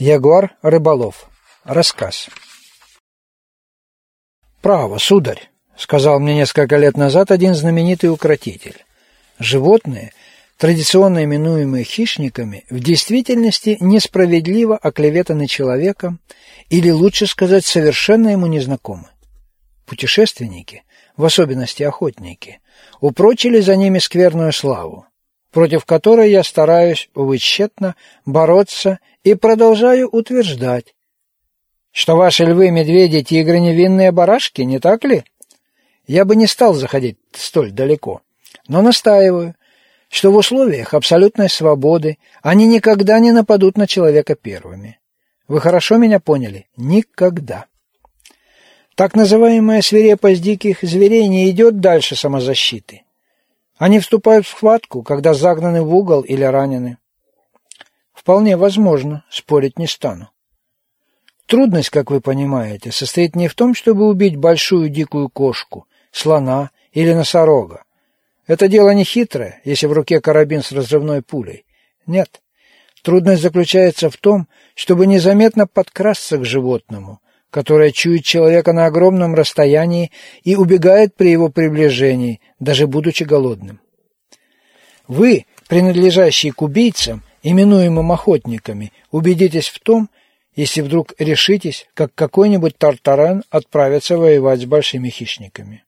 Ягуар Рыболов. Рассказ. «Право, сударь», — сказал мне несколько лет назад один знаменитый укротитель. «Животные, традиционно именуемые хищниками, в действительности несправедливо оклеветаны человеком, или, лучше сказать, совершенно ему незнакомы. Путешественники, в особенности охотники, упрочили за ними скверную славу, против которой я стараюсь, увы бороться и продолжаю утверждать, что ваши львы, медведи, тигры невинные барашки, не так ли? Я бы не стал заходить столь далеко, но настаиваю, что в условиях абсолютной свободы они никогда не нападут на человека первыми. Вы хорошо меня поняли? Никогда. Так называемая свирепость диких зверей не идет дальше самозащиты. Они вступают в схватку, когда загнаны в угол или ранены. Вполне возможно, спорить не стану. Трудность, как вы понимаете, состоит не в том, чтобы убить большую дикую кошку, слона или носорога. Это дело не хитрое, если в руке карабин с разрывной пулей. Нет. Трудность заключается в том, чтобы незаметно подкрасться к животному, которое чует человека на огромном расстоянии и убегает при его приближении, даже будучи голодным. Вы, принадлежащие к убийцам, именуемым охотниками, убедитесь в том, если вдруг решитесь, как какой-нибудь тартаран, отправиться воевать с большими хищниками.